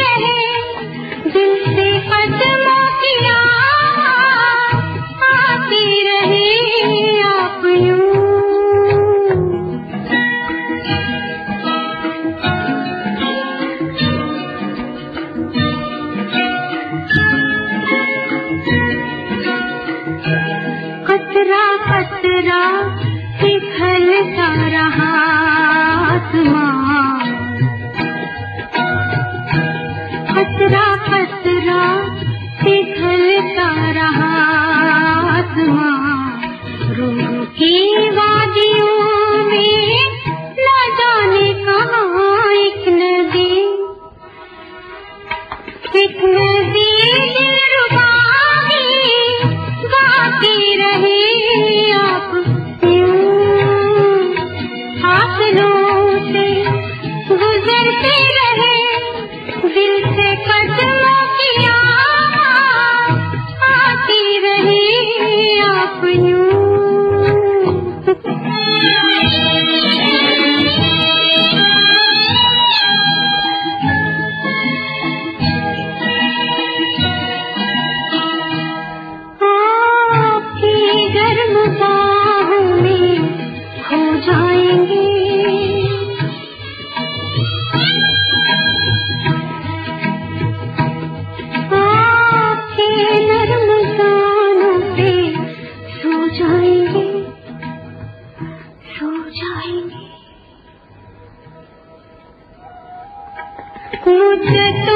रहे दिल से कदमों रहे आप कतरा कतरा पिघलता रहा आत्मा रहा आत्मा में न जाने कहा एक नदी एक नदी कुछ तो